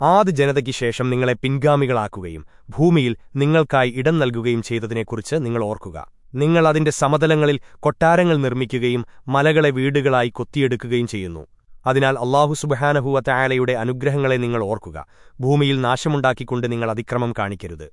ആദ്യ ജനതയ്ക്ക് ശേഷം നിങ്ങളെ പിൻഗാമികളാക്കുകയും ഭൂമിയിൽ നിങ്ങൾക്കായി ഇടം നൽകുകയും ചെയ്തതിനെക്കുറിച്ച് നിങ്ങൾ ഓർക്കുക. നിങ്ങൾ അതിന്റെ സമതലങ്ങളിൽ കൊട്ടാരങ്ങൾ നിർമ്മിക്കുകയും മലകളെ വീടുകളായി കൊത്തിയെടുക്കുകയും ചെയ്യുന്നു. അതിനാൽ അള്ളാഹു സുബഹാനഹുവ തയാലയുടെ അനുഗ്രഹങ്ങളെ നിങ്ങൾ ഓർക്കുക. ഭൂമിയിൽ നാശമുണ്ടാക്കിക്കൊണ്ട് നിങ്ങൾ അതിക്രമം കാണിക്കരുത്.